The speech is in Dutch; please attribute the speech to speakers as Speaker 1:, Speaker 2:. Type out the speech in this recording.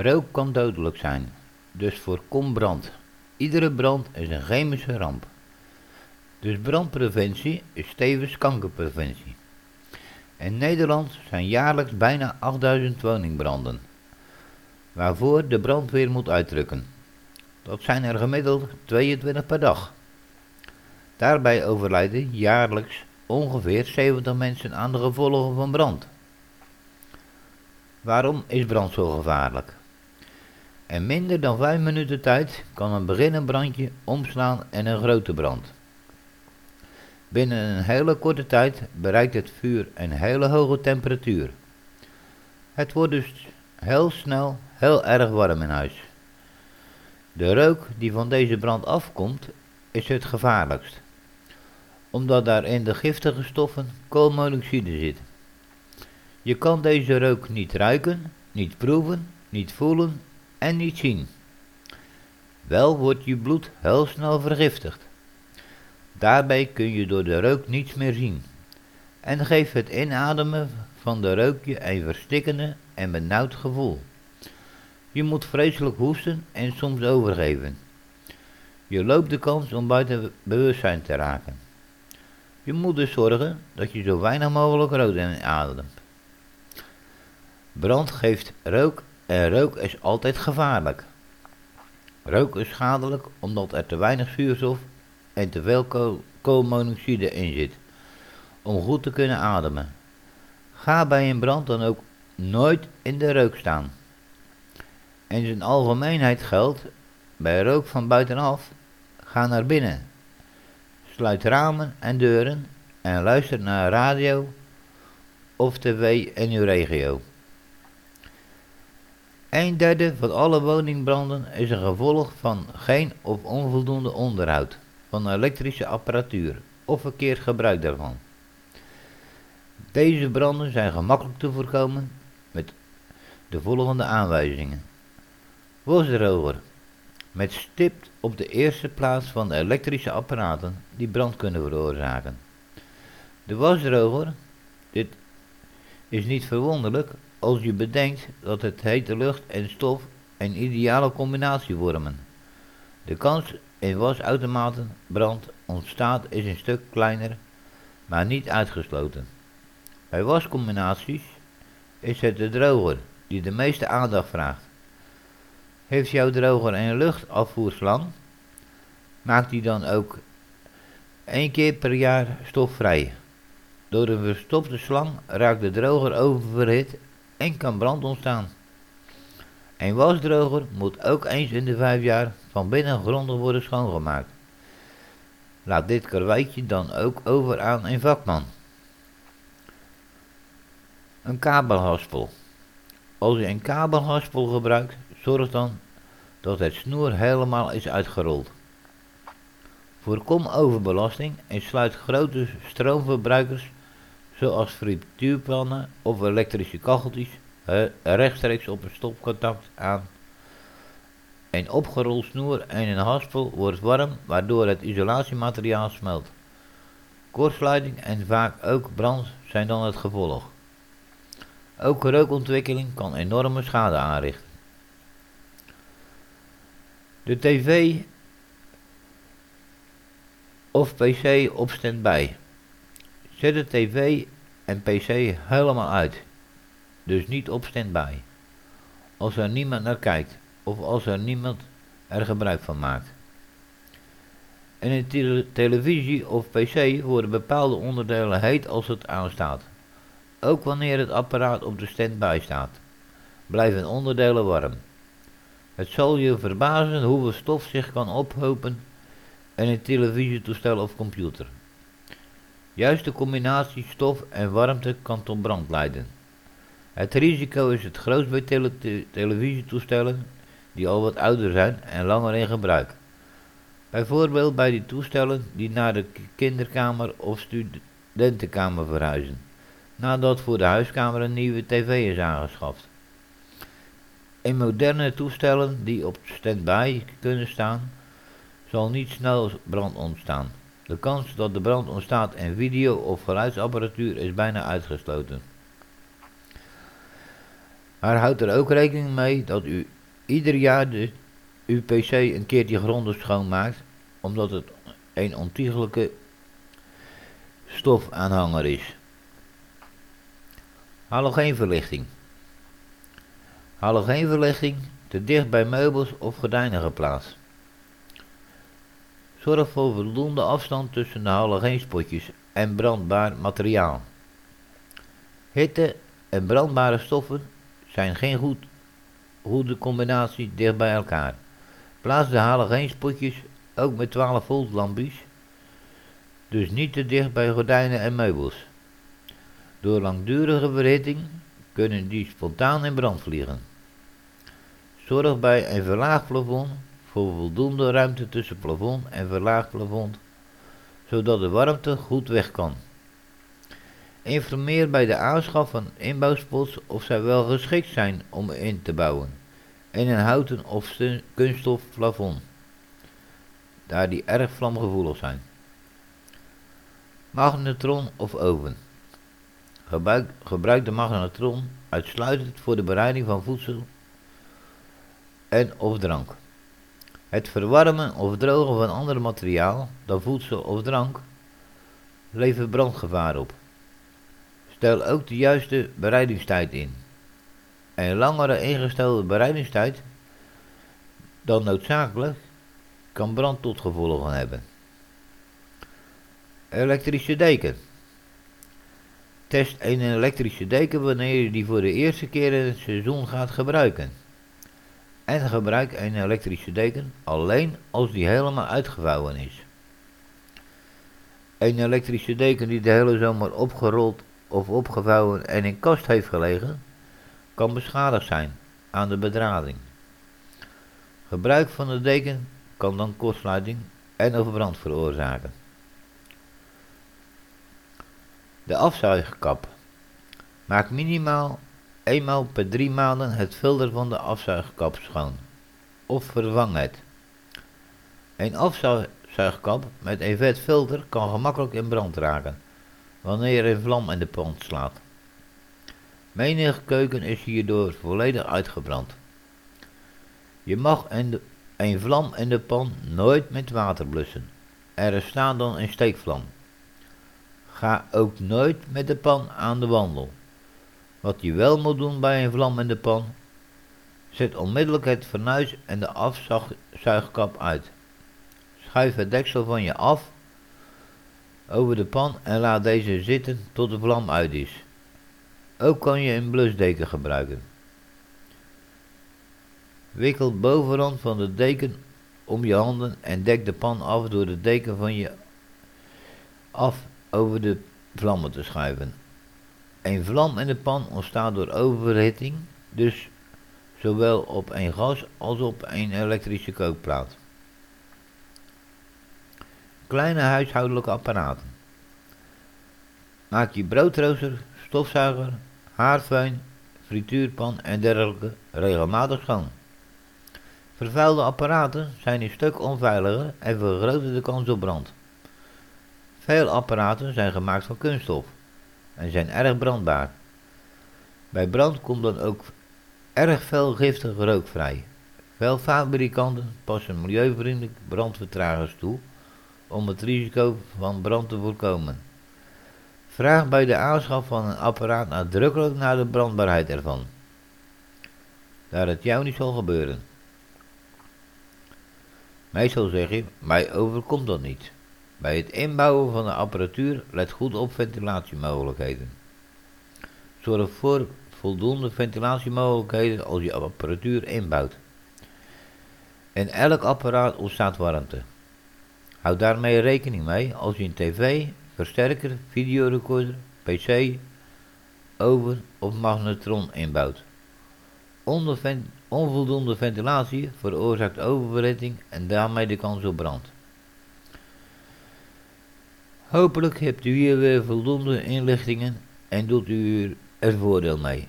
Speaker 1: Rook kan dodelijk zijn, dus voorkom brand. Iedere brand is een chemische ramp. Dus brandpreventie is tevens kankerpreventie. In Nederland zijn jaarlijks bijna 8000 woningbranden, waarvoor de brandweer moet uitdrukken. Dat zijn er gemiddeld 22 per dag. Daarbij overlijden jaarlijks ongeveer 70 mensen aan de gevolgen van brand. Waarom is brand zo gevaarlijk? In minder dan 5 minuten tijd kan een beginnend brandje omslaan in een grote brand. Binnen een hele korte tijd bereikt het vuur een hele hoge temperatuur. Het wordt dus heel snel heel erg warm in huis. De rook die van deze brand afkomt is het gevaarlijkst, omdat daarin de giftige stoffen koolmonoxide zit. Je kan deze rook niet ruiken, niet proeven, niet voelen en niet zien. Wel wordt je bloed heel snel vergiftigd. Daarbij kun je door de rook niets meer zien en geeft het inademen van de rook je een verstikkende en benauwd gevoel. Je moet vreselijk hoesten en soms overgeven. Je loopt de kans om buiten bewustzijn te raken. Je moet dus zorgen dat je zo weinig mogelijk rook inademt. Brand geeft rook en rook is altijd gevaarlijk. Rook is schadelijk omdat er te weinig zuurstof en te veel koolmonoxide in zit om goed te kunnen ademen. Ga bij een brand dan ook nooit in de rook staan. In zijn algemeenheid geldt, bij rook van buitenaf, ga naar binnen. Sluit ramen en deuren en luister naar radio of tv in uw regio. Een derde van alle woningbranden is een gevolg van geen of onvoldoende onderhoud van elektrische apparatuur of verkeerd gebruik daarvan. Deze branden zijn gemakkelijk te voorkomen met de volgende aanwijzingen. Wasdroger. Met stipt op de eerste plaats van elektrische apparaten die brand kunnen veroorzaken. De wasdroger, dit is niet verwonderlijk als je bedenkt dat het hete lucht en stof een ideale combinatie vormen. De kans in wasautomaten brand ontstaat is een stuk kleiner, maar niet uitgesloten. Bij wascombinaties is het de droger die de meeste aandacht vraagt. Heeft jouw droger een luchtafvoerslang? Maakt die dan ook één keer per jaar stofvrij. Door een verstopte slang raakt de droger oververhit en kan brand ontstaan. Een wasdroger moet ook eens in de vijf jaar van binnen grondig worden schoongemaakt. Laat dit karweitje dan ook over aan een vakman. Een kabelhaspel. Als je een kabelhaspel gebruikt, zorg dan dat het snoer helemaal is uitgerold. Voorkom overbelasting en sluit grote stroomverbruikers zoals frituurpannen of elektrische kacheltjes rechtstreeks op een stopcontact aan. Een opgerold snoer en een haspel wordt warm waardoor het isolatiemateriaal smelt. Kortsluiting en vaak ook brand zijn dan het gevolg. Ook rookontwikkeling kan enorme schade aanrichten. De tv of pc op standby. Zet de tv en pc helemaal uit, dus niet op standby. Als er niemand naar kijkt of als er niemand er gebruik van maakt. In een televisie of pc worden bepaalde onderdelen heet als het aanstaat. Ook wanneer het apparaat op de standby staat, blijven onderdelen warm. Het zal je verbazen hoeveel stof zich kan ophopen in een televisietoestel of computer. Juist de combinatie stof en warmte kan tot brand leiden. Het risico is het grootst bij televisietoestellen die al wat ouder zijn en langer in gebruik. Bijvoorbeeld bij die toestellen die naar de kinderkamer of studentenkamer verhuizen, nadat voor de huiskamer een nieuwe tv is aangeschaft. In moderne toestellen die op standby kunnen staan, zal niet snel brand ontstaan. De kans dat de brand ontstaat in video- of geluidsapparatuur is bijna uitgesloten. Maar houd er ook rekening mee dat u ieder jaar de, uw pc een keertje grondig schoonmaakt, omdat het een ontiegelijke stofaanhanger is. Halogeenverlichting. Halogeenverlichting te dicht bij meubels of gordijnen geplaatst. Zorg voor voldoende afstand tussen de halogeenspotjes en brandbaar materiaal. Hitte en brandbare stoffen zijn geen goed, goede combinatie dicht bij elkaar. Plaats de halogeenspotjes ook met 12 volt lampjes, dus niet te dicht bij gordijnen en meubels. Door langdurige verhitting kunnen die spontaan in brand vliegen. Zorg bij een verlaagd plafond voor voldoende ruimte tussen plafond en verlaagd plafond, zodat de warmte goed weg kan. Informeer bij de aanschaf van inbouwspots of zij wel geschikt zijn om in te bouwen in een houten of kunststof plafond, daar die erg vlamgevoelig zijn. Magnetron of oven. Gebruik, gebruik de magnetron uitsluitend voor de bereiding van voedsel en of drank. Het verwarmen of drogen van ander materiaal dan voedsel of drank levert brandgevaar op. Stel ook de juiste bereidingstijd in. Een langere ingestelde bereidingstijd dan noodzakelijk kan brand tot gevolgen hebben. Elektrische deken. Test een elektrische deken wanneer je die voor de eerste keer in het seizoen gaat gebruiken. En gebruik een elektrische deken alleen als die helemaal uitgevouwen is. Een elektrische deken die de hele zomer opgerold of opgevouwen en in kast heeft gelegen, kan beschadigd zijn aan de bedrading. Gebruik van de deken kan dan kortsluiting en overbrand veroorzaken. De afzuigkap. Maak minimaal eenmaal per drie maanden het filter van de afzuigkap schoon. Of vervang het. Een afzuigkap met een vet filter kan gemakkelijk in brand raken wanneer een vlam in de pan slaat. Menige keuken is hierdoor volledig uitgebrand. Je mag een, een vlam in de pan nooit met water blussen. Er staat dan een steekvlam. Ga ook nooit met de pan aan de wandel. Wat je wel moet doen bij een vlam in de pan, zet onmiddellijk het fornuis en de afzuigkap uit. Schuif het deksel van je af over de pan en laat deze zitten tot de vlam uit is. Ook kan je een blusdeken gebruiken. Wikkel bovenrand van de deken om je handen en dek de pan af door de deken van je af over de vlammen te schuiven. Een vlam in de pan ontstaat door overhitting, dus zowel op een gas als op een elektrische kookplaat. Kleine huishoudelijke apparaten. Maak je broodrooster, stofzuiger, haardfeun, frituurpan en dergelijke regelmatig schoon. Vervuilde apparaten zijn een stuk onveiliger en vergroten de kans op brand. Veel apparaten zijn gemaakt van kunststof en zijn erg brandbaar. Bij brand komt dan ook erg veel giftige rook vrij. Veel fabrikanten passen milieuvriendelijk brandvertragers toe om het risico van brand te voorkomen. Vraag bij de aanschaf van een apparaat nadrukkelijk naar de brandbaarheid ervan. Daar het jou niet zal gebeuren. Meestal zeg je, mij overkomt dat niet. Bij het inbouwen van de apparatuur let goed op ventilatiemogelijkheden. Zorg voor voldoende ventilatiemogelijkheden als je apparatuur inbouwt. In elk apparaat ontstaat warmte. Houd daarmee rekening mee als je een tv, versterker, videorecorder, pc, oven of magnetron inbouwt. onvoldoende ventilatie veroorzaakt oververhitting en daarmee de kans op brand. Hopelijk hebt u hier weer voldoende inlichtingen en doet u er voordeel mee.